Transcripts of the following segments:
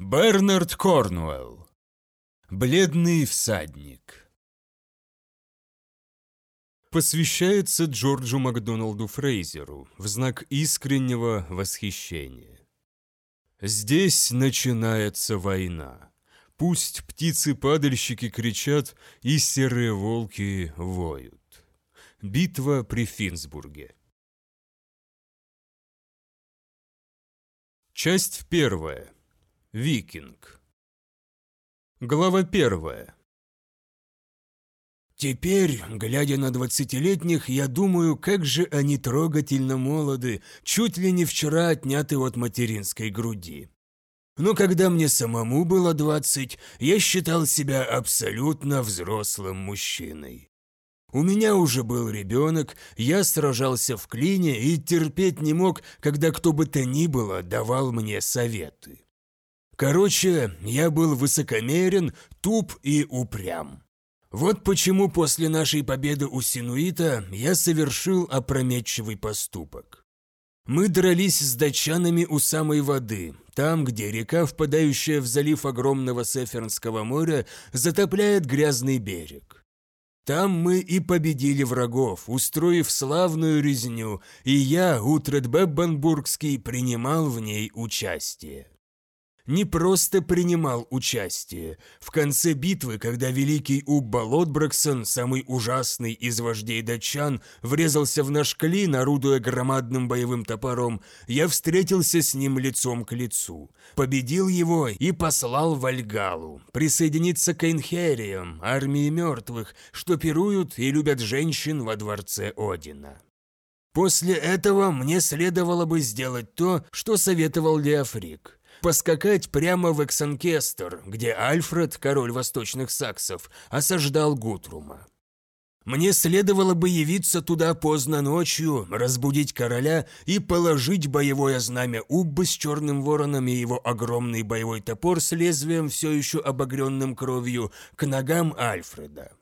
Бернард Корнуэлл. Бледный всадник. Посвящается Джорджу Макдоналду Фрейзеру в знак искреннего восхищения. Здесь начинается война. Пусть птицы-падальщики кричат и серые волки воют. Битва при Финсбурге. Часть первая. Викинг. Глава первая. Теперь, глядя на двадцатилетних, я думаю, как же они трогательно молоды, чуть ли не вчера отняты от материнской груди. Но когда мне самому было двадцать, я считал себя абсолютно взрослым мужчиной. У меня уже был ребенок, я сражался в клине и терпеть не мог, когда кто бы то ни было давал мне советы. Короче, я был высокомерен, туп и упрям. Вот почему после нашей победы у Синуита я совершил опрометчивый поступок. Мы дрались с датчанами у самой воды, там, где река, впадающая в залив огромного Сефернского моря, затопляет грязный берег. Там мы и победили врагов, устроив славную резню, и я, Утред Беббенбургский, принимал в ней участие не просто принимал участие. В конце битвы, когда великий Убба Лотбраксон, самый ужасный из вождей датчан, врезался в наш клин, орудуя громадным боевым топором, я встретился с ним лицом к лицу, победил его и послал в Альгалу, присоединиться к Эйнхериям, армии мертвых, что пируют и любят женщин во дворце Одина. После этого мне следовало бы сделать то, что советовал Леофрик – поскакать прямо в Эксанкестер, где Альфред, король восточных саксов, осаждал Гутрума. Мне следовало бы явиться туда поздно ночью, разбудить короля и положить боевое знамя Уббы с черным вороном и его огромный боевой топор с лезвием, все еще обогренным кровью, к ногам Альфреда.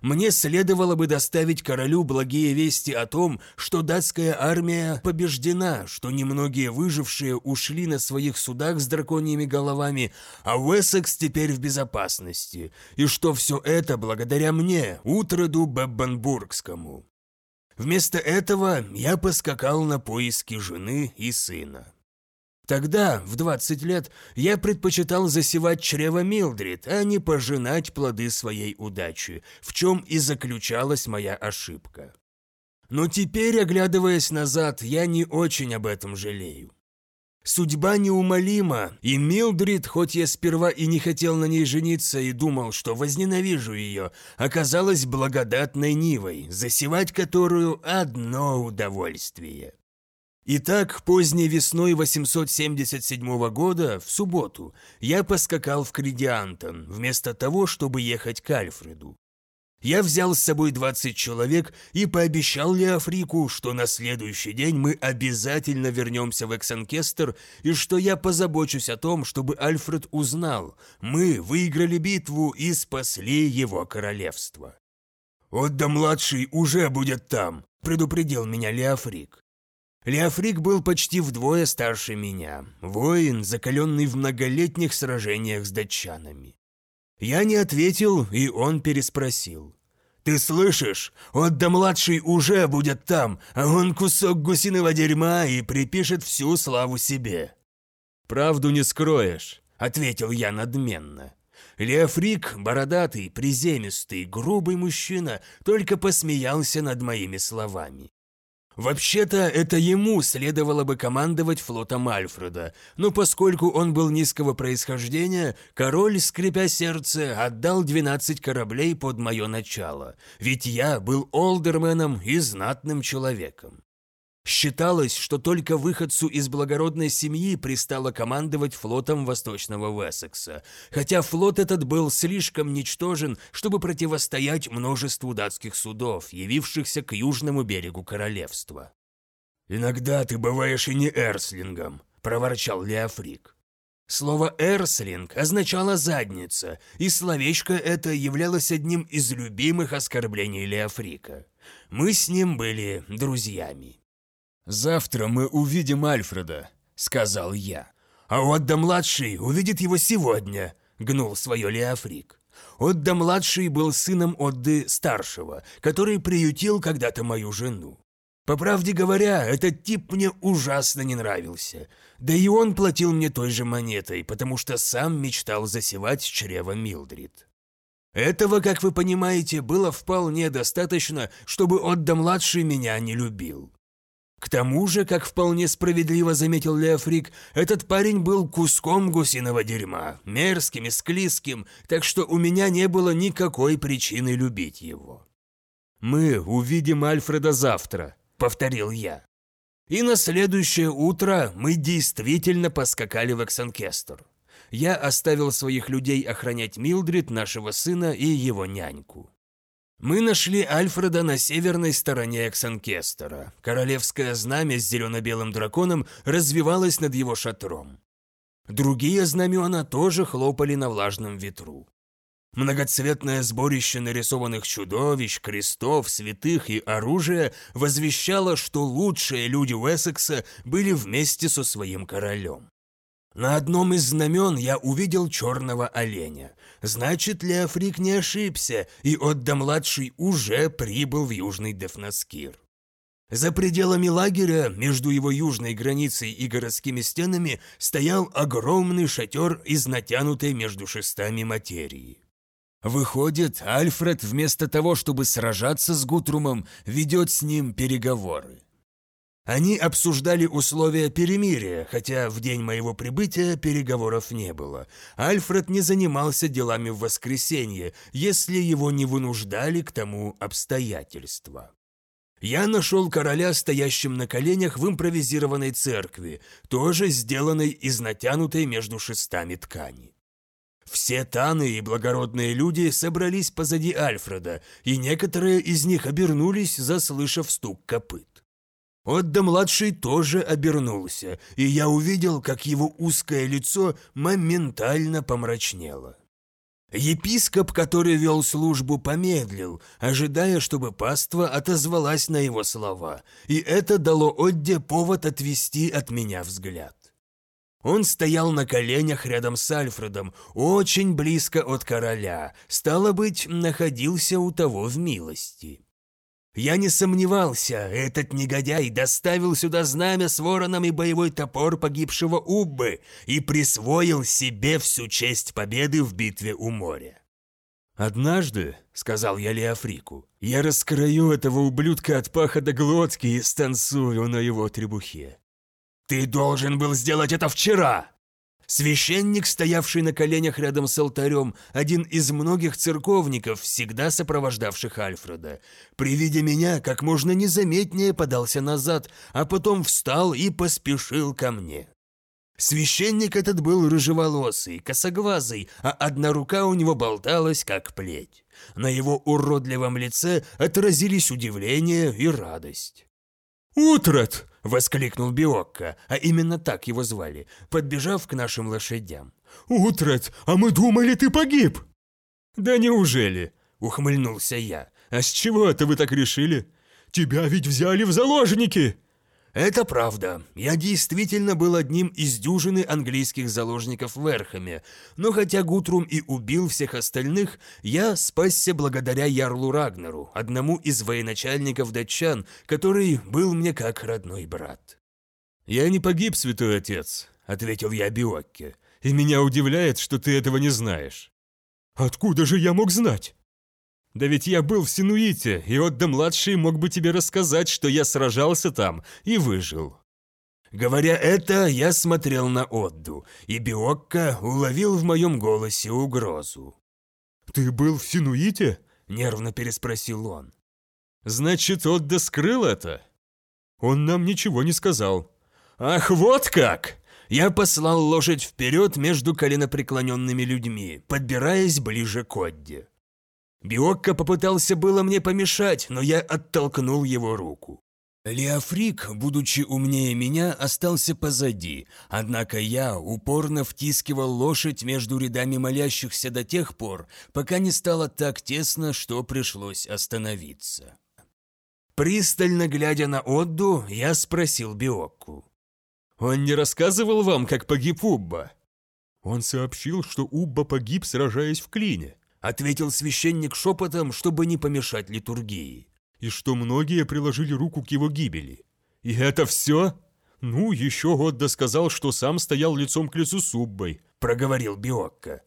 Мне следовало бы доставить королю благие вести о том, что датская армия побеждена, что немногие выжившие ушли на своих судах с драконьими головами, а Уэссекс теперь в безопасности, и что все это благодаря мне, Утроду Беббенбургскому. Вместо этого я поскакал на поиски жены и сына. Тогда, в 20 лет, я предпочитал засевать чрево Милдрид, а не пожинать плоды своей удачи, в чем и заключалась моя ошибка. Но теперь, оглядываясь назад, я не очень об этом жалею. Судьба неумолима, и Милдрид, хоть я сперва и не хотел на ней жениться и думал, что возненавижу ее, оказалась благодатной нивой, засевать которую одно удовольствие. Итак, поздней весной 877 года, в субботу, я поскакал в Кридиантон, вместо того, чтобы ехать к Альфреду. Я взял с собой 20 человек и пообещал Леофрику, что на следующий день мы обязательно вернемся в Эксанкестер и что я позабочусь о том, чтобы Альфред узнал, мы выиграли битву и спасли его королевство. «Отда-младший уже будет там», – предупредил меня Леофрик. Леофрик был почти вдвое старше меня, воин, закаленный в многолетних сражениях с датчанами. Я не ответил, и он переспросил. «Ты слышишь? Отда-младший уже будет там, а он кусок гусиного дерьма и припишет всю славу себе». «Правду не скроешь», — ответил я надменно. Леофрик, бородатый, приземистый, грубый мужчина, только посмеялся над моими словами. Вообще-то это ему следовало бы командовать флотом Альфреда, но поскольку он был низкого происхождения, король, скрипя сердце, отдал 12 кораблей под мое начало, ведь я был олдерменом и знатным человеком. Считалось, что только выходцу из благородной семьи пристало командовать флотом Восточного Уэссекса, хотя флот этот был слишком ничтожен, чтобы противостоять множеству датских судов, явившихся к южному берегу королевства. «Иногда ты бываешь и не эрслингом», – проворчал Леофрик. Слово «эрслинг» означало «задница», и словечко это являлось одним из любимых оскорблений Леофрика. Мы с ним были друзьями. «Завтра мы увидим Альфреда», — сказал я. «А Отда-младший увидит его сегодня», — гнул свое Леофрик. Отда-младший был сыном Отды-старшего, который приютил когда-то мою жену. По правде говоря, этот тип мне ужасно не нравился. Да и он платил мне той же монетой, потому что сам мечтал засевать чрево Милдрид. Этого, как вы понимаете, было вполне достаточно, чтобы Отда-младший меня не любил. К тому же, как вполне справедливо заметил Леофрик, этот парень был куском гусиного дерьма, мерзким и склизким, так что у меня не было никакой причины любить его. «Мы увидим Альфреда завтра», — повторил я. И на следующее утро мы действительно поскакали в Эксанкестер я оставил своих людей охранять Милдрид, нашего сына и его няньку. Мы нашли Альфреда на северной стороне Эксанкестера. Королевское знамя с зелено-белым драконом развивалось над его шатром. Другие знамена тоже хлопали на влажном ветру. Многоцветное сборище нарисованных чудовищ, крестов, святых и оружия возвещало, что лучшие люди Уэссекса были вместе со своим королем. На одном из знамен я увидел черного оленя. Значит, Леофрик не ошибся, и Отда-младший уже прибыл в Южный Дефнаскир. За пределами лагеря, между его южной границей и городскими стенами, стоял огромный шатер из натянутой между шестами материи. Выходит, Альфред вместо того, чтобы сражаться с Гутрумом, ведет с ним переговоры. Они обсуждали условия перемирия, хотя в день моего прибытия переговоров не было. Альфред не занимался делами в воскресенье, если его не вынуждали к тому обстоятельства. Я нашел короля, стоящим на коленях в импровизированной церкви, тоже сделанной из натянутой между шестами ткани. Все таны и благородные люди собрались позади Альфреда, и некоторые из них обернулись, заслышав стук копыт. Отда-младший тоже обернулся, и я увидел, как его узкое лицо моментально помрачнело. Епископ, который вел службу, помедлил, ожидая, чтобы паства отозвалась на его слова, и это дало Отде повод отвести от меня взгляд. Он стоял на коленях рядом с Альфредом, очень близко от короля, стало быть, находился у того в милости. Я не сомневался, этот негодяй доставил сюда знамя с вороном и боевой топор погибшего Уббы и присвоил себе всю честь победы в битве у моря. «Однажды, — сказал я Леофрику, — я раскрою этого ублюдка от паха до глотки и станцую на его требухе». «Ты должен был сделать это вчера!» Священник, стоявший на коленях рядом с алтарем, один из многих церковников, всегда сопровождавших Альфреда, при виде меня как можно незаметнее подался назад, а потом встал и поспешил ко мне. Священник этот был рыжеволосый, косоглазый, а одна рука у него болталась, как плеть. На его уродливом лице отразились удивление и радость. «Утрат!» — воскликнул Биокко, а именно так его звали, подбежав к нашим лошадям. «Утрат, а мы думали, ты погиб!» «Да неужели?» — ухмыльнулся я. «А с чего это вы так решили? Тебя ведь взяли в заложники!» Это правда. Я действительно был одним из дюжины английских заложников в Эрхаме, но хотя Гутрум и убил всех остальных, я спасся благодаря Ярлу Рагнеру, одному из военачальников датчан, который был мне как родной брат. «Я не погиб, святой отец», — ответил я Биокке, «и меня удивляет, что ты этого не знаешь». «Откуда же я мог знать?» Да ведь я был в Синуите, и Отда-младший мог бы тебе рассказать, что я сражался там и выжил». Говоря это, я смотрел на Отду, и Биокка уловил в моем голосе угрозу. «Ты был в Синуите?» – нервно переспросил он. «Значит, Отда скрыл это?» «Он нам ничего не сказал». «Ах, вот как!» Я послал лошадь вперед между коленопреклоненными людьми, подбираясь ближе к Отде. Биокко попытался было мне помешать, но я оттолкнул его руку. Леофрик, будучи умнее меня, остался позади, однако я упорно втискивал лошадь между рядами молящихся до тех пор, пока не стало так тесно, что пришлось остановиться. Пристально глядя на Отду, я спросил Биокку. Он не рассказывал вам, как погиб Убба?» «Он сообщил, что Убба погиб, сражаясь в клине», — ответил священник шепотом, чтобы не помешать литургии, «и что многие приложили руку к его гибели». «И это все?» «Ну, еще Годда сказал, что сам стоял лицом к лицу с Уббой», — проговорил Биокко.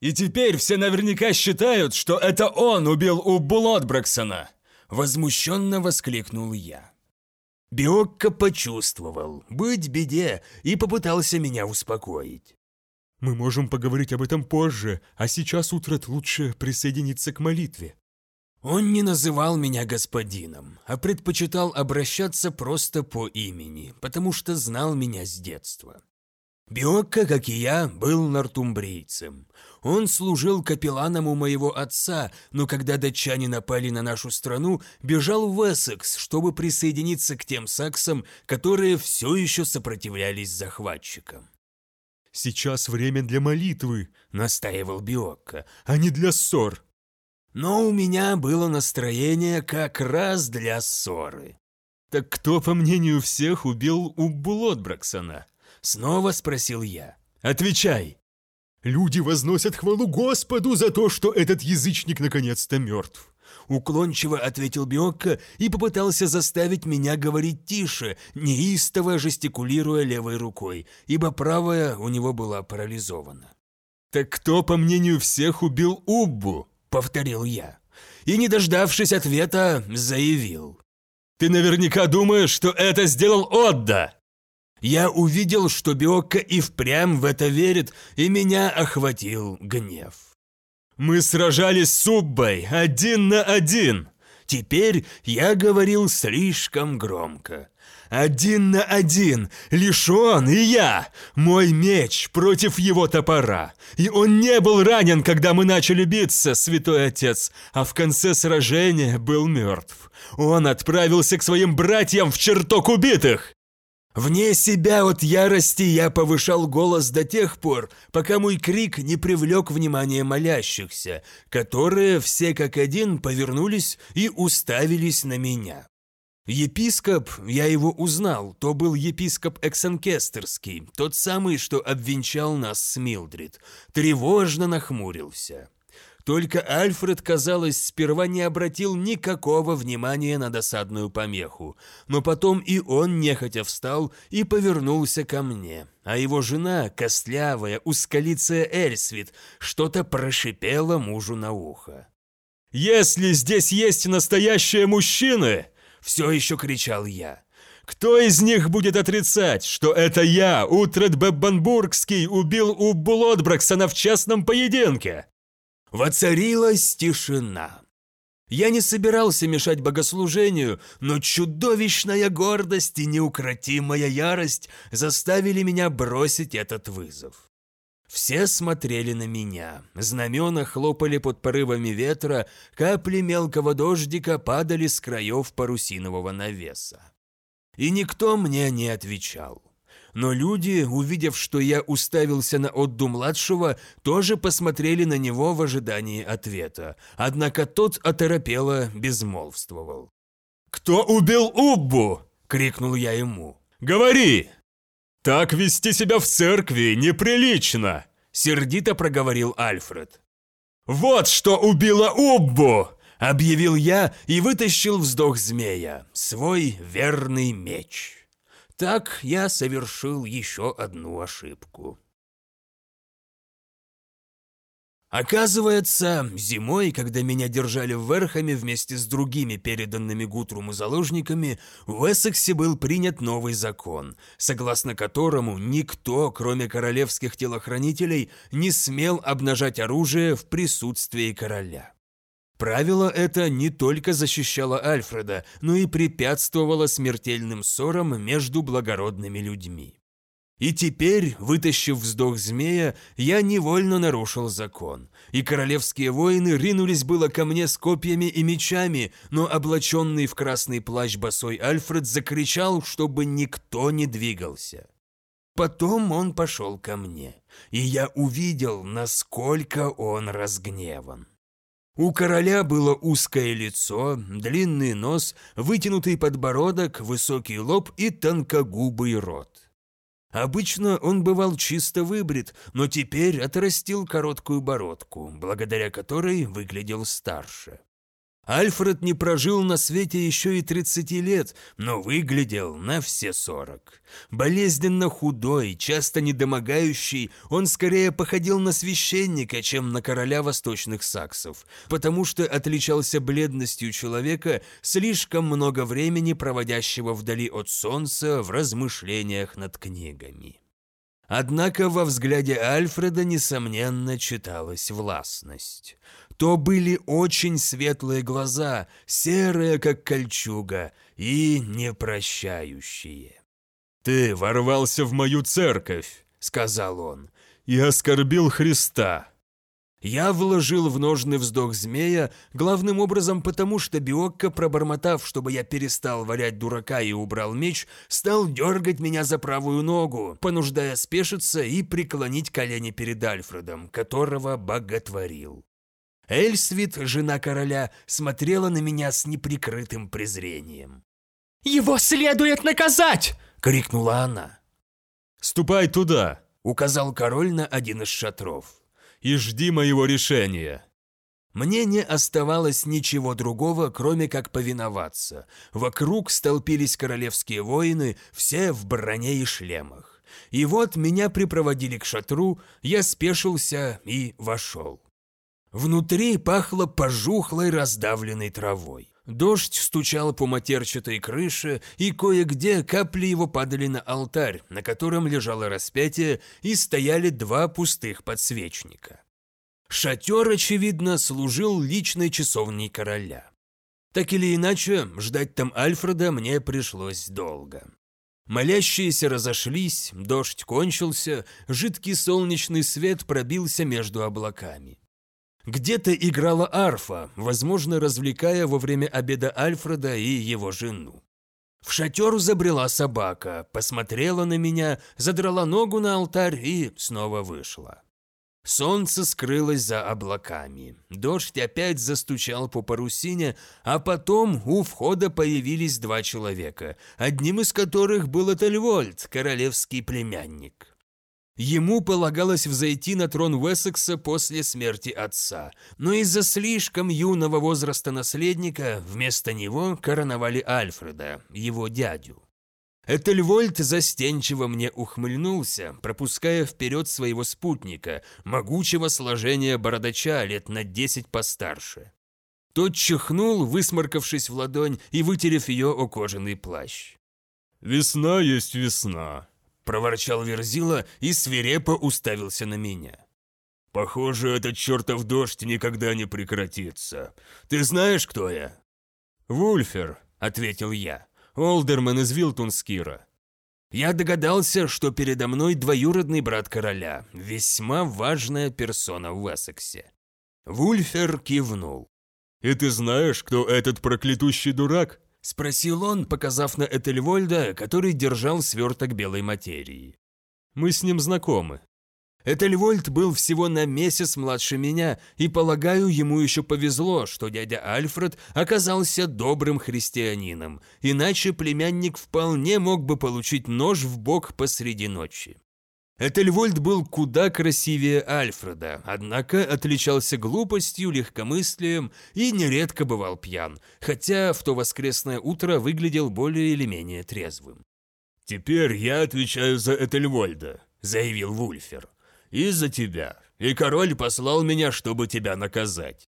«И теперь все наверняка считают, что это он убил Уббу Лотбраксона!» Возмущенно воскликнул я. Биокко почувствовал, быть беде, и попытался меня успокоить. «Мы можем поговорить об этом позже, а сейчас, Утрат, лучше присоединиться к молитве». Он не называл меня господином, а предпочитал обращаться просто по имени, потому что знал меня с детства. Биокко, как и я, был нортумбрийцем. Он служил капелланом у моего отца, но когда датчане напали на нашу страну, бежал в Эссекс, чтобы присоединиться к тем саксам, которые все еще сопротивлялись захватчикам. «Сейчас время для молитвы», — настаивал Биокко, — «а не для ссор». Но у меня было настроение как раз для ссоры. «Так кто, по мнению всех, убил Лотбраксона?» Снова спросил я. «Отвечай!» «Люди возносят хвалу Господу за то, что этот язычник наконец-то мертв!» Уклончиво ответил Биокко и попытался заставить меня говорить тише, неистово жестикулируя левой рукой, ибо правая у него была парализована. «Так кто, по мнению всех, убил Уббу?» — повторил я. И, не дождавшись ответа, заявил. «Ты наверняка думаешь, что это сделал Отда!» Я увидел, что Биокко и впрямь в это верит, и меня охватил гнев. «Мы сражались с Уббой один на один!» Теперь я говорил слишком громко. «Один на один! Лишь он и я! Мой меч против его топора! И он не был ранен, когда мы начали биться, святой отец, а в конце сражения был мертв. Он отправился к своим братьям в чертог убитых!» Вне себя от ярости я повышал голос до тех пор, пока мой крик не привлек внимание молящихся, которые все как один повернулись и уставились на меня. Епископ, я его узнал, то был епископ Эксенкестерский, тот самый, что обвенчал нас с Милдрид, тревожно нахмурился. Только Альфред, казалось, сперва не обратил никакого внимания на досадную помеху, но потом и он нехотя встал и повернулся ко мне, а его жена, костлявая, узколицая Эльсвит, что-то прошипела мужу на ухо. «Если здесь есть настоящие мужчины!» – все еще кричал я. Кто из них будет отрицать, что это я, Утред Беббанбургский, убил у Булотбраксона в частном поединке? Воцарилась тишина. Я не собирался мешать богослужению, но чудовищная гордость и неукротимая ярость заставили меня бросить этот вызов. Все смотрели на меня, знамена хлопали под порывами ветра, капли мелкого дождика падали с краев парусинового навеса. И никто мне не отвечал но люди, увидев, что я уставился на Отду-младшего, тоже посмотрели на него в ожидании ответа. Однако тот оторопело безмолвствовал. «Кто убил Уббу?» — крикнул я ему. «Говори!» «Так вести себя в церкви неприлично!» — сердито проговорил Альфред. «Вот что убило Уббу!» — объявил я и вытащил вздох змея, свой верный меч. Так я совершил еще одну ошибку. Оказывается, зимой, когда меня держали в Верхаме вместе с другими переданными Гутруму заложниками, в Эссексе был принят новый закон, согласно которому никто, кроме королевских телохранителей, не смел обнажать оружие в присутствии короля. Правило это не только защищало Альфреда, но и препятствовало смертельным ссорам между благородными людьми. И теперь, вытащив вздох змея, я невольно нарушил закон, и королевские воины ринулись было ко мне с копьями и мечами, но облаченный в красный плащ босой Альфред закричал, чтобы никто не двигался. Потом он пошел ко мне, и я увидел, насколько он разгневан. У короля было узкое лицо, длинный нос, вытянутый подбородок, высокий лоб и тонкогубый рот. Обычно он бывал чисто выбрит, но теперь отрастил короткую бородку, благодаря которой выглядел старше. Альфред не прожил на свете еще и 30 лет, но выглядел на все 40. Болезненно худой, часто недомогающий, он скорее походил на священника, чем на короля восточных саксов, потому что отличался бледностью человека, слишком много времени проводящего вдали от солнца в размышлениях над книгами. Однако во взгляде Альфреда, несомненно, читалась властность то были очень светлые глаза, серые, как кольчуга, и непрощающие. «Ты ворвался в мою церковь», — сказал он, — «и оскорбил Христа». Я вложил в ножный вздох змея, главным образом потому, что Биокко, пробормотав, чтобы я перестал валять дурака и убрал меч, стал дергать меня за правую ногу, понуждая спешиться и преклонить колени перед Альфредом, которого боготворил. Эльсвит, жена короля, смотрела на меня с неприкрытым презрением. «Его следует наказать!» — крикнула она. «Ступай туда!» — указал король на один из шатров. «И жди моего решения!» Мне не оставалось ничего другого, кроме как повиноваться. Вокруг столпились королевские воины, все в броне и шлемах. И вот меня припроводили к шатру, я спешился и вошел. Внутри пахло пожухлой раздавленной травой. Дождь стучал по матерчатой крыше, и кое-где капли его падали на алтарь, на котором лежало распятие, и стояли два пустых подсвечника. Шатер, очевидно, служил личной часовней короля. Так или иначе, ждать там Альфреда мне пришлось долго. Молящиеся разошлись, дождь кончился, жидкий солнечный свет пробился между облаками. Где-то играла арфа, возможно, развлекая во время обеда Альфреда и его жену. В шатер забрела собака, посмотрела на меня, задрала ногу на алтарь и снова вышла. Солнце скрылось за облаками. Дождь опять застучал по парусине, а потом у входа появились два человека, одним из которых был Этельвольд, королевский племянник. Ему полагалось взойти на трон Уэссекса после смерти отца, но из-за слишком юного возраста наследника вместо него короновали Альфреда, его дядю. Этельвольд застенчиво мне ухмыльнулся, пропуская вперед своего спутника, могучего сложения бородача лет на десять постарше. Тот чихнул, высморкавшись в ладонь и вытерев ее о кожаный плащ. «Весна есть весна», проворчал Верзила и свирепо уставился на меня. «Похоже, этот чертов дождь никогда не прекратится. Ты знаешь, кто я?» «Вульфер», — ответил я, — «Олдерман из Вилтунскира». Я догадался, что передо мной двоюродный брат короля, весьма важная персона в Эссексе. Вульфер кивнул. «И ты знаешь, кто этот проклятущий дурак?» – спросил он, показав на Этельвольда, который держал сверток белой материи. «Мы с ним знакомы». Этельвольд был всего на месяц младше меня, и, полагаю, ему еще повезло, что дядя Альфред оказался добрым христианином, иначе племянник вполне мог бы получить нож в бок посреди ночи. Этельвольд был куда красивее Альфреда, однако отличался глупостью, легкомыслием и нередко бывал пьян, хотя в то воскресное утро выглядел более или менее трезвым. «Теперь я отвечаю за Этельвольда», — заявил Вульфер. «И за тебя. И король послал меня, чтобы тебя наказать».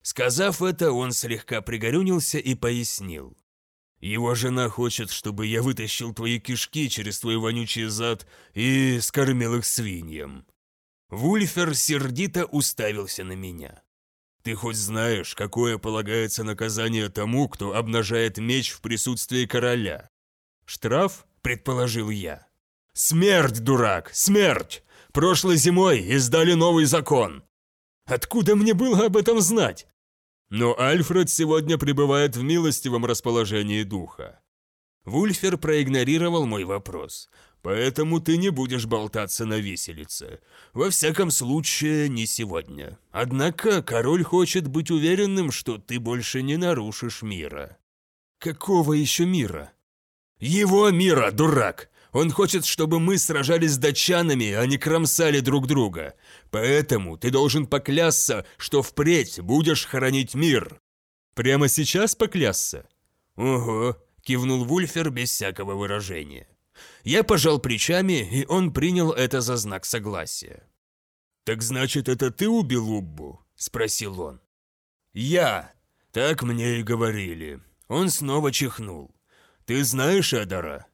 Сказав это, он слегка пригорюнился и пояснил. Его жена хочет, чтобы я вытащил твои кишки через твой вонючий зад и скормил их свиньям». Вульфер сердито уставился на меня. «Ты хоть знаешь, какое полагается наказание тому, кто обнажает меч в присутствии короля?» «Штраф?» – предположил я. «Смерть, дурак, смерть! Прошлой зимой издали новый закон!» «Откуда мне было об этом знать?» Но Альфред сегодня пребывает в милостивом расположении духа. Вульфер проигнорировал мой вопрос. Поэтому ты не будешь болтаться на виселице. Во всяком случае, не сегодня. Однако король хочет быть уверенным, что ты больше не нарушишь мира. Какого еще мира? Его мира, дурак! Он хочет, чтобы мы сражались с датчанами, а не кромсали друг друга. Поэтому ты должен поклясться, что впредь будешь хранить мир». «Прямо сейчас поклясться?» «Ого», – кивнул Вульфер без всякого выражения. Я пожал плечами, и он принял это за знак согласия. «Так значит, это ты убил Уббу?» – спросил он. «Я. Так мне и говорили». Он снова чихнул. «Ты знаешь Эдора?»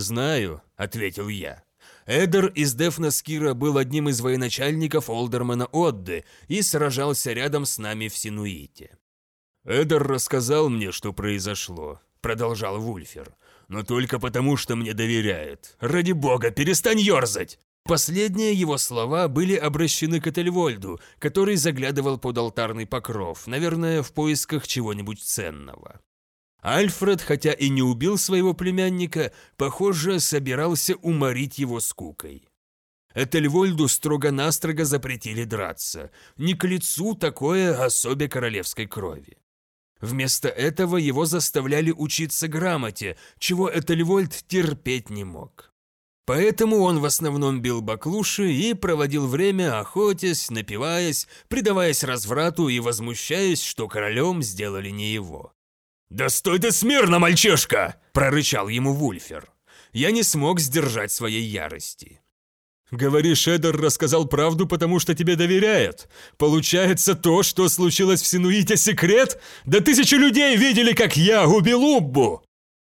«Знаю», — ответил я. Эдер из Дефнаскира был одним из военачальников Олдермана Отды и сражался рядом с нами в Синуите. «Эдер рассказал мне, что произошло», — продолжал Вульфер. «Но только потому, что мне доверяет. Ради бога, перестань ерзать!» Последние его слова были обращены к Этельвольду, который заглядывал под алтарный покров, наверное, в поисках чего-нибудь ценного. Альфред, хотя и не убил своего племянника, похоже, собирался уморить его скукой. Этельвольду строго-настрого запретили драться. Не к лицу такое особе королевской крови. Вместо этого его заставляли учиться грамоте, чего Этельвольд терпеть не мог. Поэтому он в основном бил баклуши и проводил время охотясь, напиваясь, предаваясь разврату и возмущаясь, что королем сделали не его. «Да стой ты смирно, мальчишка!» – прорычал ему Вульфер. Я не смог сдержать своей ярости. «Говоришь, Эдер рассказал правду, потому что тебе доверяет. Получается, то, что случилось в Синуите, секрет? Да тысячи людей видели, как я убил Уббу!»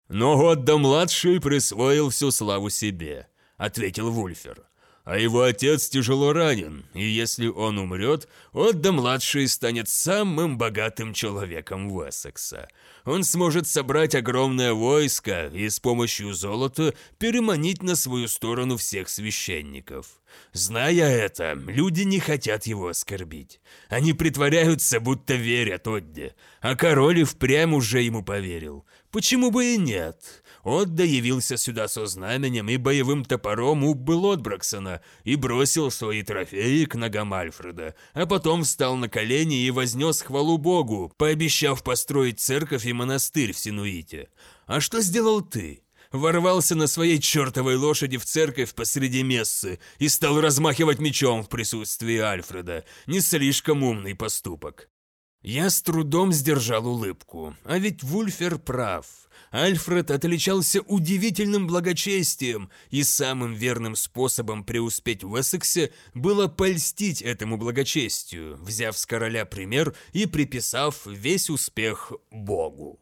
«Но Отда-младший присвоил всю славу себе», — ответил Вульфер а его отец тяжело ранен, и если он умрет, Отда-младший станет самым богатым человеком Уэссекса. Он сможет собрать огромное войско и с помощью золота переманить на свою сторону всех священников. Зная это, люди не хотят его оскорбить. Они притворяются, будто верят Отде, а король и впрямь уже ему поверил. Почему бы и нет? Отда явился сюда со знаменем и боевым топором Уббы Лотбраксона и бросил свои трофеи к ногам Альфреда, а потом встал на колени и вознес хвалу Богу, пообещав построить церковь и монастырь в Синуите. А что сделал ты? Ворвался на своей чертовой лошади в церковь посреди мессы и стал размахивать мечом в присутствии Альфреда. Не слишком умный поступок. Я с трудом сдержал улыбку, а ведь Вульфер прав. Альфред отличался удивительным благочестием, и самым верным способом преуспеть в Эссексе было польстить этому благочестию, взяв с короля пример и приписав весь успех Богу.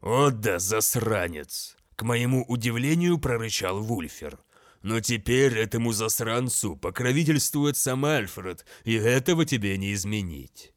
«О да, засранец!» – к моему удивлению прорычал Вульфер. «Но теперь этому засранцу покровительствует сам Альфред, и этого тебе не изменить».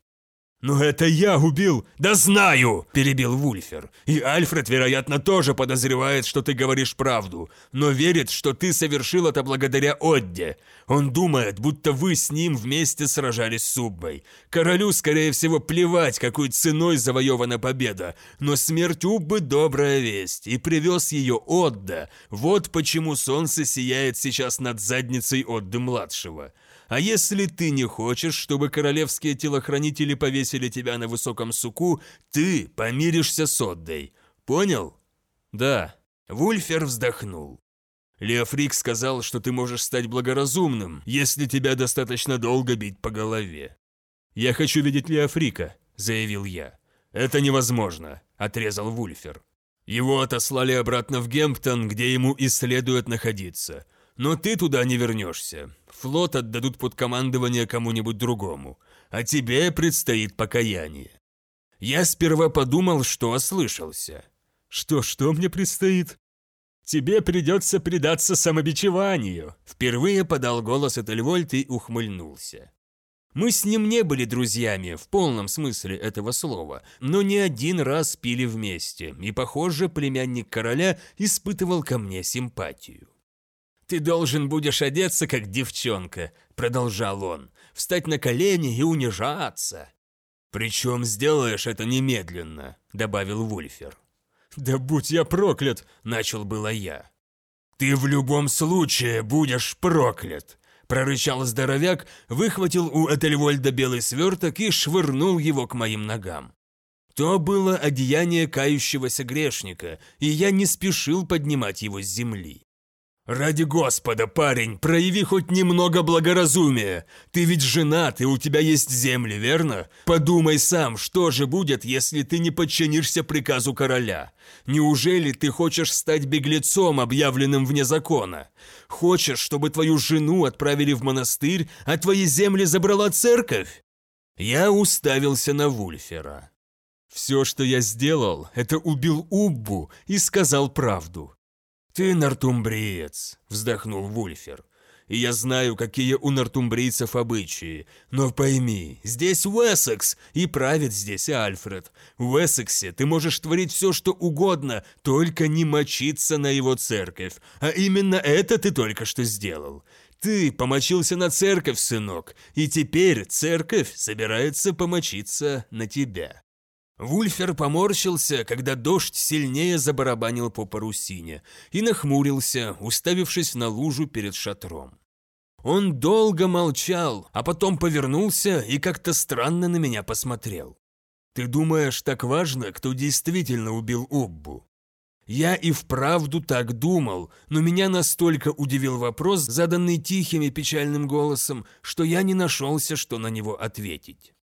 «Но это я убил!» «Да знаю!» – перебил Вульфер. «И Альфред, вероятно, тоже подозревает, что ты говоришь правду, но верит, что ты совершил это благодаря Одде. Он думает, будто вы с ним вместе сражались с Уббой. Королю, скорее всего, плевать, какой ценой завоевана победа, но смерть Уббы – добрая весть, и привез ее Отда. Вот почему солнце сияет сейчас над задницей Отды-младшего». А если ты не хочешь, чтобы королевские телохранители повесили тебя на высоком суку, ты помиришься с Отдой. Понял? Да. Вульфер вздохнул. Леофрик сказал, что ты можешь стать благоразумным, если тебя достаточно долго бить по голове. «Я хочу видеть Леофрика», — заявил я. «Это невозможно», — отрезал Вульфер. «Его отослали обратно в Гемптон, где ему и следует находиться. Но ты туда не вернешься. Флот отдадут под командование кому-нибудь другому. А тебе предстоит покаяние. Я сперва подумал, что ослышался. Что-что мне предстоит? Тебе придется предаться самобичеванию. Впервые подал голос Этельвольт и ухмыльнулся. Мы с ним не были друзьями в полном смысле этого слова, но не один раз пили вместе, и, похоже, племянник короля испытывал ко мне симпатию. «Ты должен будешь одеться, как девчонка», — продолжал он, — «встать на колени и унижаться». «Причем сделаешь это немедленно», — добавил Вульфер. «Да будь я проклят!» — начал было я. «Ты в любом случае будешь проклят!» Прорычал здоровяк, выхватил у Этельвольда белый сверток и швырнул его к моим ногам. То было одеяние кающегося грешника, и я не спешил поднимать его с земли. «Ради Господа, парень, прояви хоть немного благоразумия. Ты ведь женат, и у тебя есть земли, верно? Подумай сам, что же будет, если ты не подчинишься приказу короля? Неужели ты хочешь стать беглецом, объявленным вне закона? Хочешь, чтобы твою жену отправили в монастырь, а твои земли забрала церковь?» Я уставился на Вульфера. «Все, что я сделал, это убил Уббу и сказал правду. «Ты нортумбриец», — вздохнул Вульфер. «И я знаю, какие у нортумбрийцев обычаи. Но пойми, здесь Уэссекс, и правит здесь Альфред. В Уэссексе ты можешь творить все, что угодно, только не мочиться на его церковь. А именно это ты только что сделал. Ты помочился на церковь, сынок, и теперь церковь собирается помочиться на тебя». Вульфер поморщился, когда дождь сильнее забарабанил по парусине, и нахмурился, уставившись на лужу перед шатром. Он долго молчал, а потом повернулся и как-то странно на меня посмотрел. «Ты думаешь, так важно, кто действительно убил Уббу?» Я и вправду так думал, но меня настолько удивил вопрос, заданный тихим и печальным голосом, что я не нашелся, что на него ответить.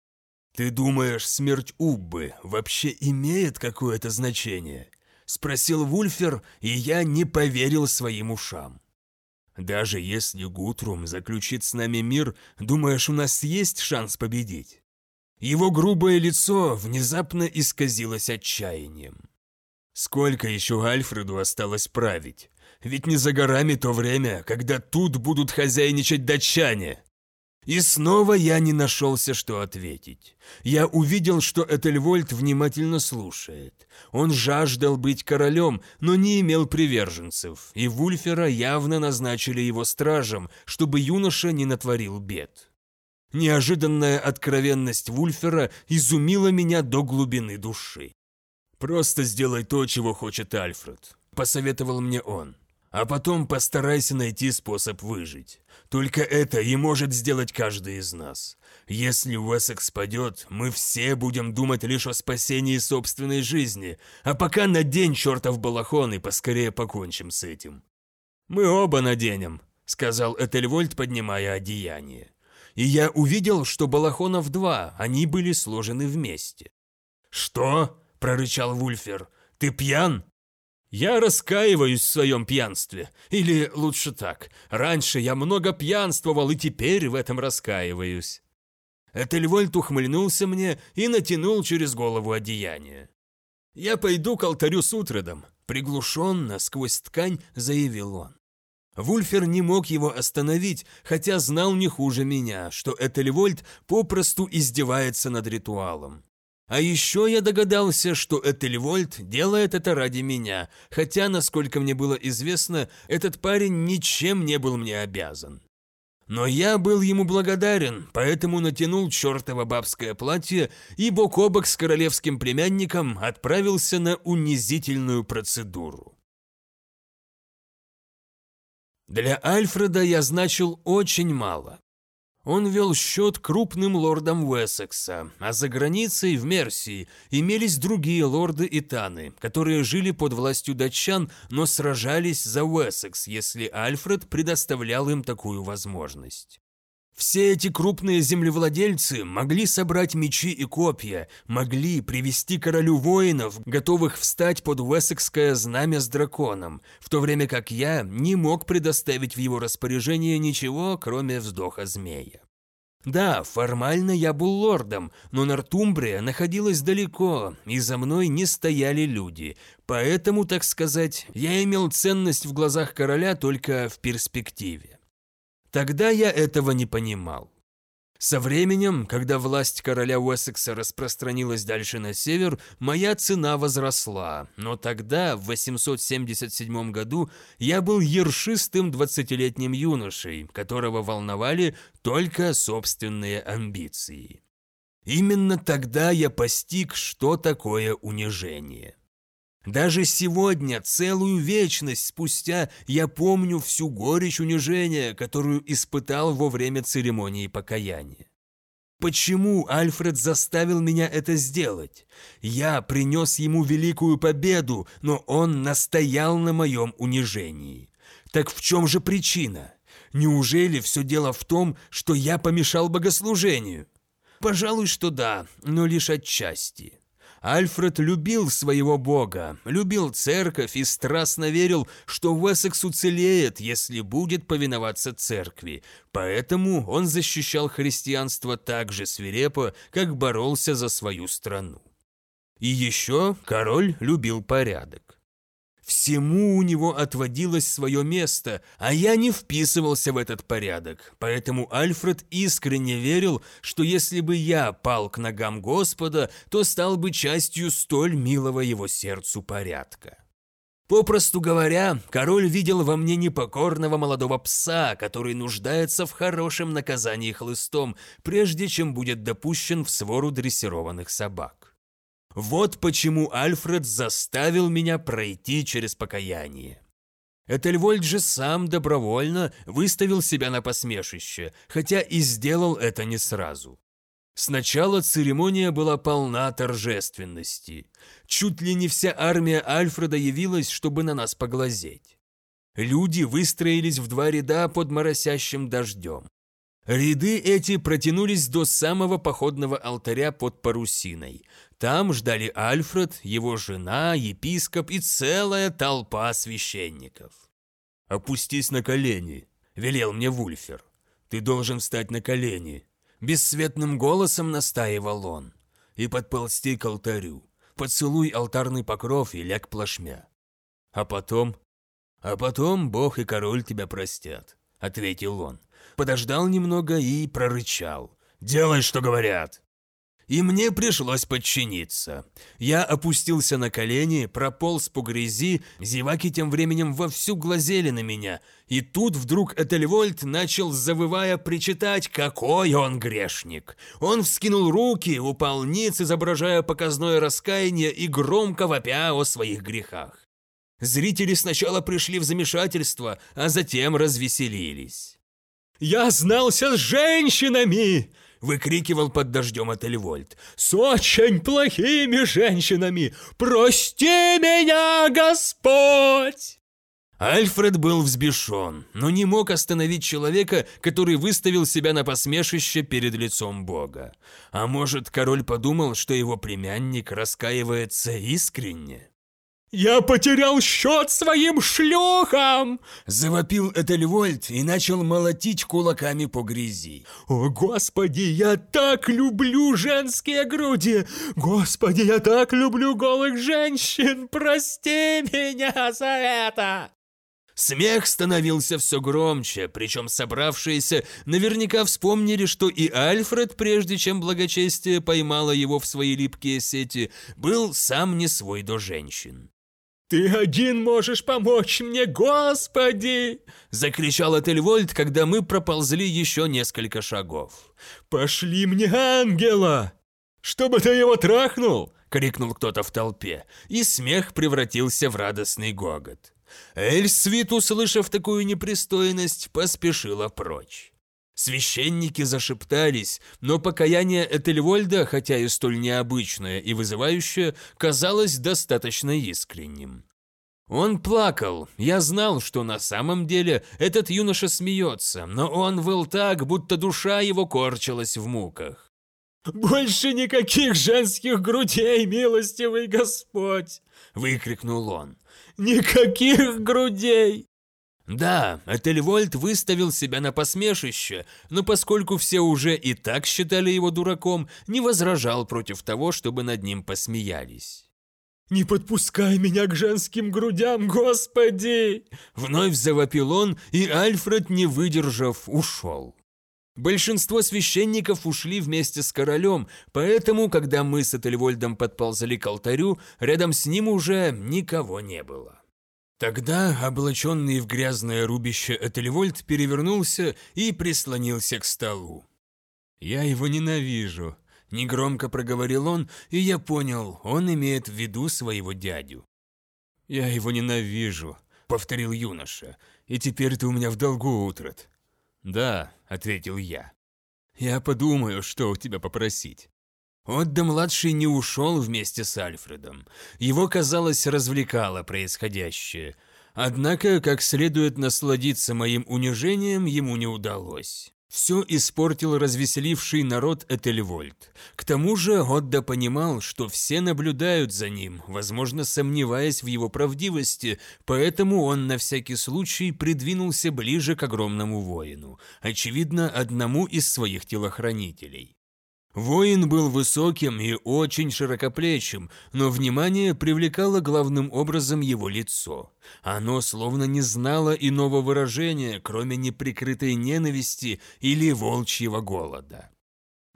«Ты думаешь, смерть Уббы вообще имеет какое-то значение?» – спросил Вульфер, и я не поверил своим ушам. «Даже если Гутрум заключит с нами мир, думаешь, у нас есть шанс победить?» Его грубое лицо внезапно исказилось отчаянием. «Сколько еще Альфреду осталось править? Ведь не за горами то время, когда тут будут хозяйничать датчане!» И снова я не нашелся, что ответить. Я увидел, что Этельвольд внимательно слушает. Он жаждал быть королем, но не имел приверженцев, и Вульфера явно назначили его стражем, чтобы юноша не натворил бед. Неожиданная откровенность Вульфера изумила меня до глубины души. «Просто сделай то, чего хочет Альфред», – посоветовал мне он. «А потом постарайся найти способ выжить. Только это и может сделать каждый из нас. Если Уэссекс падет, мы все будем думать лишь о спасении собственной жизни, а пока надень чертов балахон и поскорее покончим с этим». «Мы оба наденем», — сказал Этельвольд, поднимая одеяние. И я увидел, что балахонов два, они были сложены вместе. «Что?» – прорычал Вульфер. «Ты пьян?» Я раскаиваюсь в своем пьянстве. Или лучше так, раньше я много пьянствовал и теперь в этом раскаиваюсь. Этельвольт ухмыльнулся мне и натянул через голову одеяние. «Я пойду к алтарю с Утредом», — приглушенно сквозь ткань заявил он. Вульфер не мог его остановить, хотя знал не хуже меня, что Этельвольт попросту издевается над ритуалом. А еще я догадался, что Этельвольд делает это ради меня, хотя, насколько мне было известно, этот парень ничем не был мне обязан. Но я был ему благодарен, поэтому натянул чертово бабское платье и бок о бок с королевским племянником отправился на унизительную процедуру. Для Альфреда я значил очень мало. Он вел счет крупным лордам Уэссекса, а за границей, в Мерсии, имелись другие лорды и таны, которые жили под властью датчан, но сражались за Уэссекс, если Альфред предоставлял им такую возможность. Все эти крупные землевладельцы могли собрать мечи и копья, могли привести королю воинов, готовых встать под Уэссекское знамя с драконом, в то время как я не мог предоставить в его распоряжение ничего, кроме вздоха змея. Да, формально я был лордом, но Нортумбрия находилась далеко, и за мной не стояли люди, поэтому, так сказать, я имел ценность в глазах короля только в перспективе. Тогда я этого не понимал. Со временем, когда власть короля Уэссекса распространилась дальше на север, моя цена возросла, но тогда, в 877 году, я был ершистым двадцатилетним юношей, которого волновали только собственные амбиции. Именно тогда я постиг, что такое унижение. Даже сегодня, целую вечность спустя, я помню всю горечь унижения, которую испытал во время церемонии покаяния. Почему Альфред заставил меня это сделать? Я принес ему великую победу, но он настоял на моем унижении. Так в чем же причина? Неужели все дело в том, что я помешал богослужению? Пожалуй, что да, но лишь отчасти. Альфред любил своего бога, любил церковь и страстно верил, что Уэссекс уцелеет, если будет повиноваться церкви. Поэтому он защищал христианство так же свирепо, как боролся за свою страну. И еще король любил порядок. Всему у него отводилось свое место, а я не вписывался в этот порядок, поэтому Альфред искренне верил, что если бы я пал к ногам Господа, то стал бы частью столь милого его сердцу порядка. Попросту говоря, король видел во мне непокорного молодого пса, который нуждается в хорошем наказании хлыстом, прежде чем будет допущен в свору дрессированных собак. Вот почему Альфред заставил меня пройти через покаяние. Этельвольд же сам добровольно выставил себя на посмешище, хотя и сделал это не сразу. Сначала церемония была полна торжественности. Чуть ли не вся армия Альфреда явилась, чтобы на нас поглазеть. Люди выстроились в два ряда под моросящим дождем. Ряды эти протянулись до самого походного алтаря под парусиной. Там ждали Альфред, его жена, епископ и целая толпа священников. «Опустись на колени», — велел мне Вульфер. «Ты должен встать на колени», — бесцветным голосом настаивал он. «И подползти к алтарю. Поцелуй алтарный покров и ляг плашмя. А потом...» «А потом Бог и король тебя простят», — ответил он подождал немного и прорычал. «Делай, что говорят!» И мне пришлось подчиниться. Я опустился на колени, прополз по грязи, зеваки тем временем вовсю глазели на меня. И тут вдруг Этельвольд начал, завывая, причитать, какой он грешник. Он вскинул руки, упал ниц, изображая показное раскаяние и громко вопя о своих грехах. Зрители сначала пришли в замешательство, а затем развеселились. «Я знался с женщинами!» – выкрикивал под дождем Ательвольд. «С очень плохими женщинами! Прости меня, Господь!» Альфред был взбешен, но не мог остановить человека, который выставил себя на посмешище перед лицом Бога. А может, король подумал, что его племянник раскаивается искренне? «Я потерял счет своим шлюхам!» Завопил Этельвольд и начал молотить кулаками по грязи. «О, Господи, я так люблю женские груди! Господи, я так люблю голых женщин! Прости меня за это!» Смех становился все громче, причем собравшиеся наверняка вспомнили, что и Альфред, прежде чем благочестие поймало его в свои липкие сети, был сам не свой до женщин. «Ты один можешь помочь мне, Господи!» Закричал Этельвольд, когда мы проползли еще несколько шагов. «Пошли мне ангела! Чтобы ты его трахнул!» Крикнул кто-то в толпе, и смех превратился в радостный гогот. Эльсвит, услышав такую непристойность, поспешила прочь. Священники зашептались, но покаяние Этельвольда, хотя и столь необычное и вызывающее, казалось достаточно искренним. Он плакал, я знал, что на самом деле этот юноша смеется, но он выл так, будто душа его корчилась в муках. «Больше никаких женских грудей, милостивый Господь!» – выкрикнул он. «Никаких грудей!» Да, Этельвольд выставил себя на посмешище, но поскольку все уже и так считали его дураком, не возражал против того, чтобы над ним посмеялись. «Не подпускай меня к женским грудям, Господи!» Вновь завопил он, и Альфред, не выдержав, ушел. Большинство священников ушли вместе с королем, поэтому, когда мы с Этельвольдом подползали к алтарю, рядом с ним уже никого не было. Тогда, облаченный в грязное рубище, Этельвольд перевернулся и прислонился к столу. «Я его ненавижу», – негромко проговорил он, и я понял, он имеет в виду своего дядю. «Я его ненавижу», – повторил юноша, – «и теперь ты у меня в долгу, Утрат». «Да», – ответил я. «Я подумаю, что у тебя попросить». Отда-младший не ушел вместе с Альфредом. Его, казалось, развлекало происходящее. Однако, как следует насладиться моим унижением, ему не удалось. Все испортил развеселивший народ Этельвольд. К тому же Отда понимал, что все наблюдают за ним, возможно, сомневаясь в его правдивости, поэтому он на всякий случай придвинулся ближе к огромному воину, очевидно, одному из своих телохранителей. Воин был высоким и очень широкоплечим, но внимание привлекало главным образом его лицо. Оно словно не знало иного выражения, кроме неприкрытой ненависти или волчьего голода.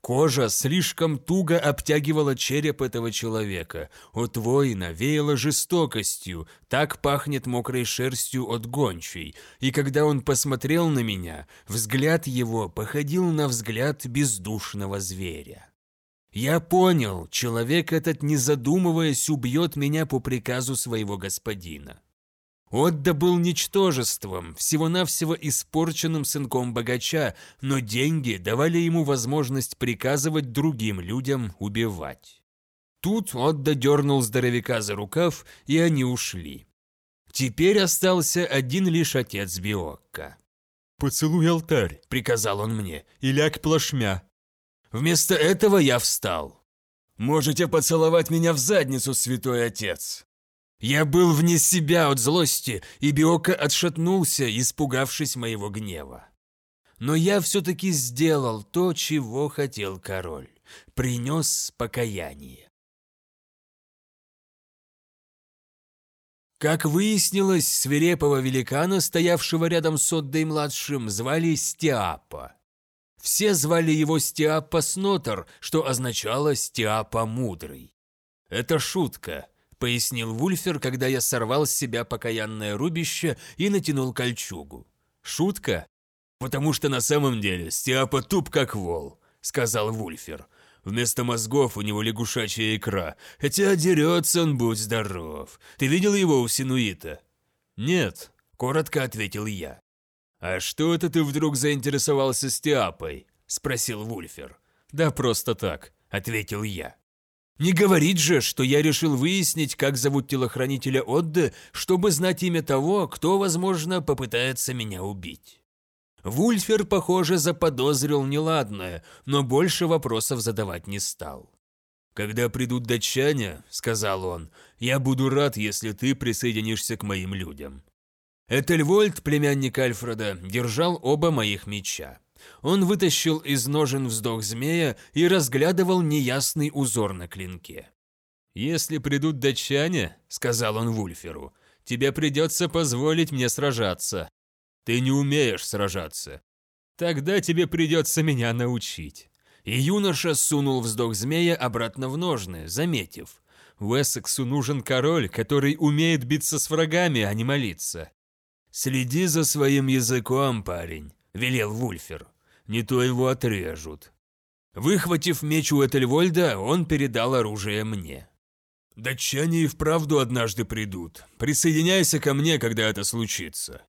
Кожа слишком туго обтягивала череп этого человека. От воина веяло жестокостью, так пахнет мокрой шерстью от гончей. И когда он посмотрел на меня, взгляд его походил на взгляд бездушного зверя. Я понял, человек этот, не задумываясь, убьет меня по приказу своего господина. Отда был ничтожеством, всего-навсего испорченным сынком богача, но деньги давали ему возможность приказывать другим людям убивать. Тут Отда дернул здоровяка за рукав, и они ушли. Теперь остался один лишь отец Биокка. «Поцелуй алтарь», — приказал он мне, — «и ляг плашмя». Вместо этого я встал. «Можете поцеловать меня в задницу, святой отец», я был вне себя от злости, и Биока отшатнулся, испугавшись моего гнева. Но я все-таки сделал то, чего хотел король. Принес покаяние. Как выяснилось, свирепого великана, стоявшего рядом с Отдой-младшим, звали Стиапа. Все звали его Стиапа Снотер, что означало Стиапа Мудрый. Это шутка, пояснил Вульфер, когда я сорвал с себя покаянное рубище и натянул кольчугу. «Шутка? Потому что на самом деле Стиапа туп как вол», — сказал Вульфер. «Вместо мозгов у него лягушачья икра, хотя дерется он, будь здоров. Ты видел его у Синуита?» «Нет», — коротко ответил я. «А что это ты вдруг заинтересовался Стиапой?» — спросил Вульфер. «Да просто так», — ответил я. Не говорит же, что я решил выяснить, как зовут телохранителя Отды, чтобы знать имя того, кто, возможно, попытается меня убить. Вульфер, похоже, заподозрил неладное, но больше вопросов задавать не стал. «Когда придут датчане», — сказал он, — «я буду рад, если ты присоединишься к моим людям». Этельвольд, племянник Альфреда, держал оба моих меча. Он вытащил из ножен вздох змея и разглядывал неясный узор на клинке. «Если придут датчане», — сказал он Вульферу, — «тебе придется позволить мне сражаться. Ты не умеешь сражаться. Тогда тебе придется меня научить». И юноша сунул вздох змея обратно в ножны, заметив. Уэссексу нужен король, который умеет биться с врагами, а не молиться. «Следи за своим языком, парень», — велел Вульфер не то его отрежут. Выхватив меч у Этельвольда, он передал оружие мне. «Датчане и вправду однажды придут. Присоединяйся ко мне, когда это случится».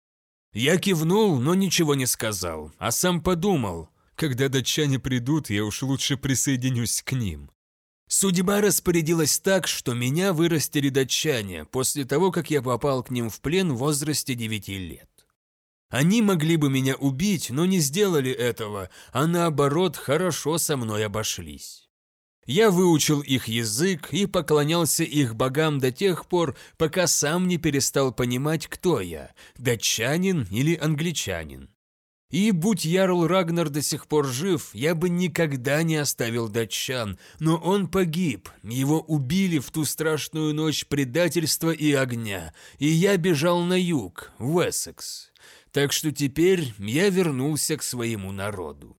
Я кивнул, но ничего не сказал, а сам подумал, когда датчане придут, я уж лучше присоединюсь к ним. Судьба распорядилась так, что меня вырастили датчане после того, как я попал к ним в плен в возрасте девяти лет. Они могли бы меня убить, но не сделали этого, а наоборот хорошо со мной обошлись. Я выучил их язык и поклонялся их богам до тех пор, пока сам не перестал понимать, кто я – датчанин или англичанин. И будь Ярл Рагнар до сих пор жив, я бы никогда не оставил датчан, но он погиб, его убили в ту страшную ночь предательства и огня, и я бежал на юг, в Эссекс. Так что теперь я вернулся к своему народу.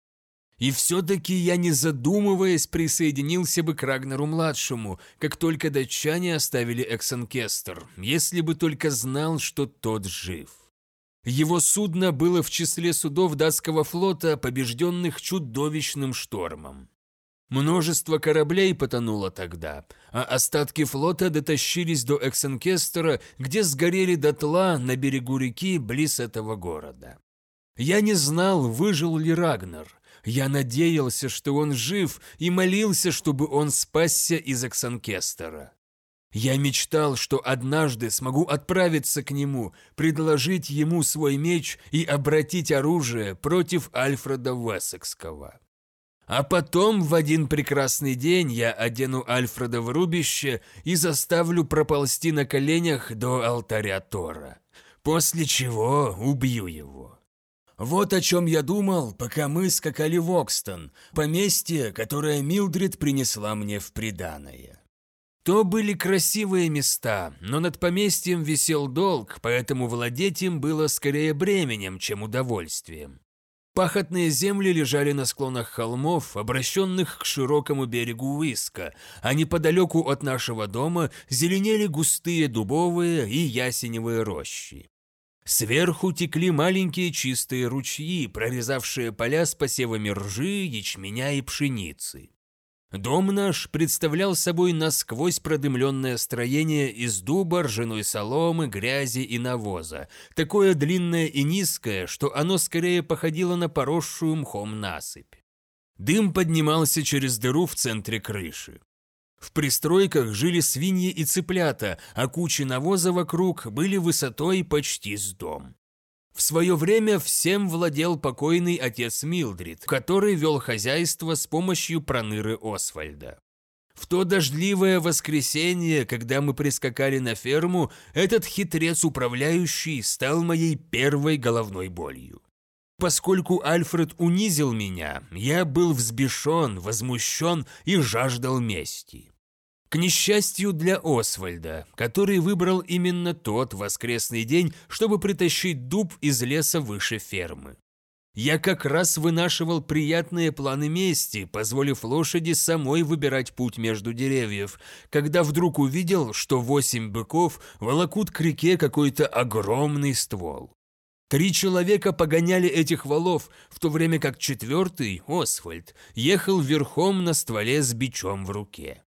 И все-таки я, не задумываясь, присоединился бы к Рагнару-младшему, как только датчане оставили Эксенкестер, если бы только знал, что тот жив. Его судно было в числе судов датского флота, побежденных чудовищным штормом. Множество кораблей потонуло тогда, а остатки флота дотащились до Эксенкестера, где сгорели дотла на берегу реки близ этого города. Я не знал, выжил ли Рагнар. Я надеялся, что он жив, и молился, чтобы он спасся из Эксенкестера. Я мечтал, что однажды смогу отправиться к нему, предложить ему свой меч и обратить оружие против Альфреда Вессекского. А потом в один прекрасный день я одену Альфреда в рубище и заставлю проползти на коленях до алтаря Тора, после чего убью его. Вот о чем я думал, пока мы скакали в Окстон, поместье, которое Милдрид принесла мне в приданое. То были красивые места, но над поместьем висел долг, поэтому владеть им было скорее бременем, чем удовольствием. Пахотные земли лежали на склонах холмов, обращенных к широкому берегу Уиска, а неподалеку от нашего дома зеленели густые дубовые и ясеневые рощи. Сверху текли маленькие чистые ручьи, прорезавшие поля с посевами ржи, ячменя и пшеницы. Дом наш представлял собой насквозь продымленное строение из дуба, ржаной соломы, грязи и навоза, такое длинное и низкое, что оно скорее походило на поросшую мхом насыпь. Дым поднимался через дыру в центре крыши. В пристройках жили свиньи и цыплята, а кучи навоза вокруг были высотой почти с дом. В свое время всем владел покойный отец Милдрид, который вел хозяйство с помощью проныры Освальда. В то дождливое воскресенье, когда мы прискакали на ферму, этот хитрец-управляющий стал моей первой головной болью. Поскольку Альфред унизил меня, я был взбешен, возмущен и жаждал мести. К несчастью для Освальда, который выбрал именно тот воскресный день, чтобы притащить дуб из леса выше фермы. Я как раз вынашивал приятные планы мести, позволив лошади самой выбирать путь между деревьев, когда вдруг увидел, что восемь быков волокут к реке какой-то огромный ствол. Три человека погоняли этих валов, в то время как четвертый, Освальд, ехал верхом на стволе с бичом в руке.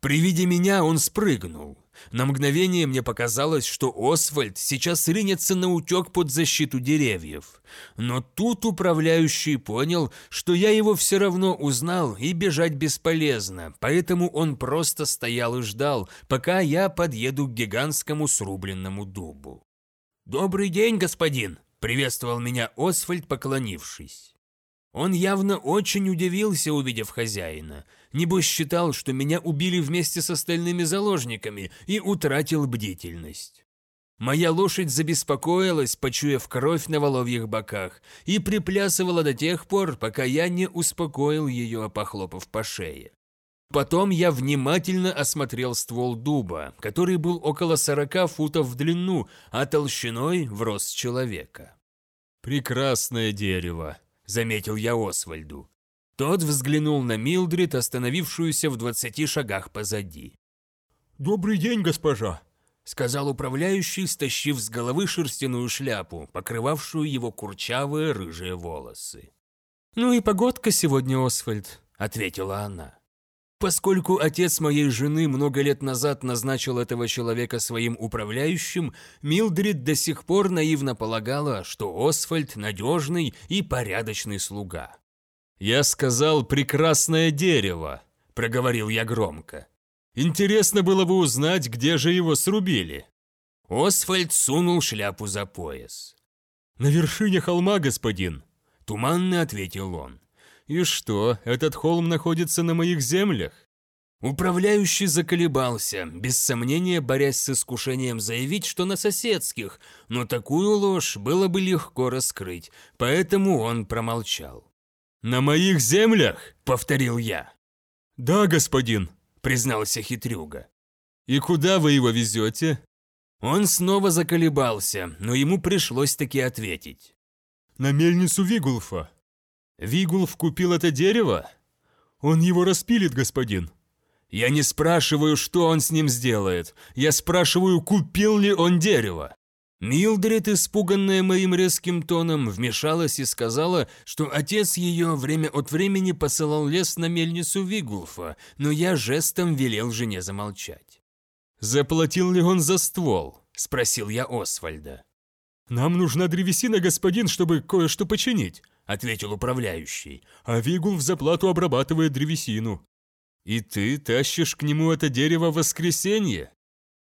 При виде меня он спрыгнул. На мгновение мне показалось, что Освальд сейчас ринется на утек под защиту деревьев. Но тут управляющий понял, что я его все равно узнал и бежать бесполезно, поэтому он просто стоял и ждал, пока я подъеду к гигантскому срубленному дубу. «Добрый день, господин!» – приветствовал меня Освальд, поклонившись. Он явно очень удивился, увидев хозяина. Небось считал, что меня убили вместе с остальными заложниками и утратил бдительность. Моя лошадь забеспокоилась, почуяв кровь на воловьих боках, и приплясывала до тех пор, пока я не успокоил ее, похлопав по шее. Потом я внимательно осмотрел ствол дуба, который был около сорока футов в длину, а толщиной в рост человека. «Прекрасное дерево», – заметил я Освальду. Тот взглянул на Милдрид, остановившуюся в двадцати шагах позади. «Добрый день, госпожа», — сказал управляющий, стащив с головы шерстяную шляпу, покрывавшую его курчавые рыжие волосы. «Ну и погодка сегодня, Освальд», — ответила она. Поскольку отец моей жены много лет назад назначил этого человека своим управляющим, Милдрид до сих пор наивно полагала, что Освальд надежный и порядочный слуга. «Я сказал прекрасное дерево», – проговорил я громко. «Интересно было бы узнать, где же его срубили». Освальд сунул шляпу за пояс. «На вершине холма, господин», – туманно ответил он. «И что, этот холм находится на моих землях?» Управляющий заколебался, без сомнения борясь с искушением заявить, что на соседских, но такую ложь было бы легко раскрыть, поэтому он промолчал. «На моих землях?» – повторил я. «Да, господин», – признался хитрюга. «И куда вы его везете?» Он снова заколебался, но ему пришлось таки ответить. «На мельницу Вигулфа». «Вигулф купил это дерево?» «Он его распилит, господин». «Я не спрашиваю, что он с ним сделает. Я спрашиваю, купил ли он дерево». Милдред, испуганная моим резким тоном, вмешалась и сказала, что отец ее время от времени посылал лес на мельницу Вигулфа, но я жестом велел жене замолчать. «Заплатил ли он за ствол?» – спросил я Освальда. «Нам нужна древесина, господин, чтобы кое-что починить», – ответил управляющий. «А Вигулф за плату обрабатывает древесину». «И ты тащишь к нему это дерево в воскресенье?»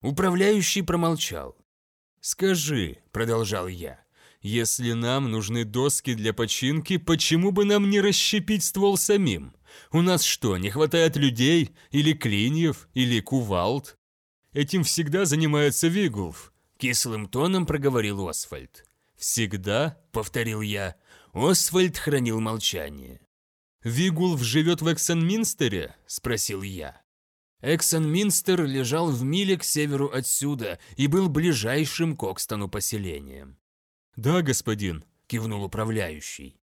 Управляющий промолчал. «Скажи», — продолжал я, — «если нам нужны доски для починки, почему бы нам не расщепить ствол самим? У нас что, не хватает людей, или клиньев, или кувалд?» «Этим всегда занимается Вигулф», — кислым тоном проговорил Освальд. «Всегда?» — повторил я. Освальд хранил молчание. «Вигулф живет в Эксенминстере?» – спросил я. Эксенминстер лежал в миле к северу отсюда и был ближайшим к Окстону поселением. «Да, господин», – кивнул управляющий.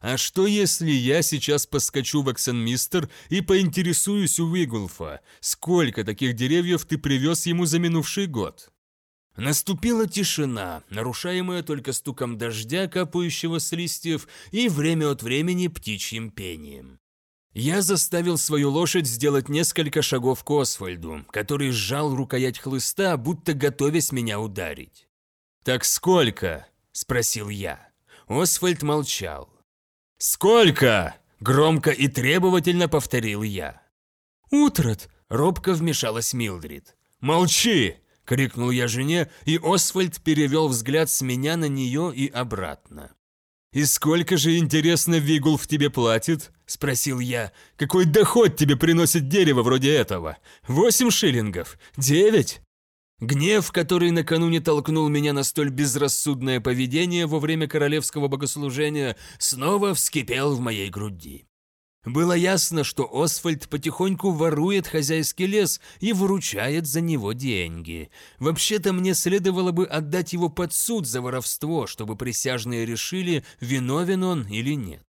«А что, если я сейчас поскочу в Эксенмистер и поинтересуюсь у Вигулфа, сколько таких деревьев ты привез ему за минувший год?» Наступила тишина, нарушаемая только стуком дождя, капающего с листьев, и время от времени птичьим пением. Я заставил свою лошадь сделать несколько шагов к Освальду, который сжал рукоять хлыста, будто готовясь меня ударить. «Так сколько?» – спросил я. Освальд молчал. «Сколько?» – громко и требовательно повторил я. «Утрат!» – робко вмешалась Милдрид. «Молчи!» – крикнул я жене, и Освальд перевел взгляд с меня на нее и обратно. «И сколько же, интересно, Вигул в тебе платит?» – спросил я. «Какой доход тебе приносит дерево вроде этого? Восемь шиллингов? Девять?» Гнев, который накануне толкнул меня на столь безрассудное поведение во время королевского богослужения, снова вскипел в моей груди. Было ясно, что Освальд потихоньку ворует хозяйский лес и выручает за него деньги. Вообще-то мне следовало бы отдать его под суд за воровство, чтобы присяжные решили, виновен он или нет.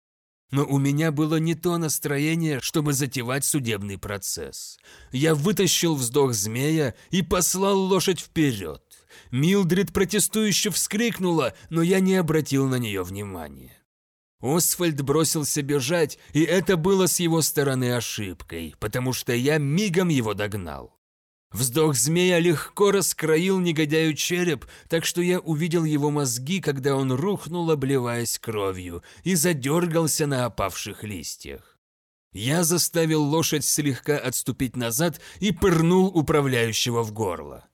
Но у меня было не то настроение, чтобы затевать судебный процесс. Я вытащил вздох змея и послал лошадь вперед. Милдрид протестующе вскрикнула, но я не обратил на нее внимания. Освальд бросился бежать, и это было с его стороны ошибкой, потому что я мигом его догнал. Вздох змея легко раскроил негодяю череп, так что я увидел его мозги, когда он рухнул, обливаясь кровью, и задергался на опавших листьях. Я заставил лошадь слегка отступить назад и пырнул управляющего в горло.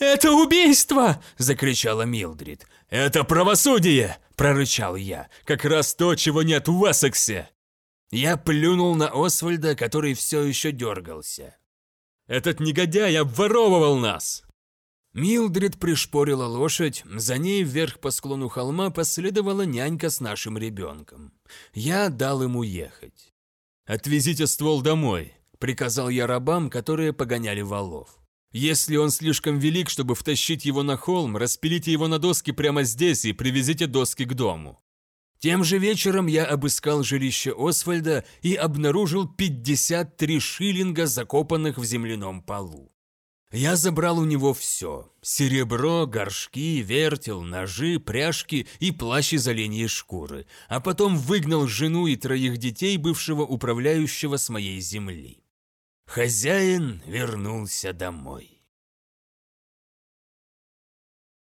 «Это убийство!» – закричала Милдрид. «Это правосудие!» – прорычал я. «Как раз то, чего нет в Уэссексе!» Я плюнул на Освальда, который все еще дергался. «Этот негодяй обворовывал нас!» Милдрид пришпорила лошадь, за ней вверх по склону холма последовала нянька с нашим ребенком. Я дал ему ехать. «Отвезите ствол домой», – приказал я рабам, которые погоняли валов. Если он слишком велик, чтобы втащить его на холм, распилите его на доски прямо здесь и привезите доски к дому. Тем же вечером я обыскал жилище Освальда и обнаружил 53 шиллинга, закопанных в земляном полу. Я забрал у него все – серебро, горшки, вертел, ножи, пряжки и плащ из оленьей шкуры, а потом выгнал жену и троих детей бывшего управляющего с моей земли. Хозяин вернулся домой.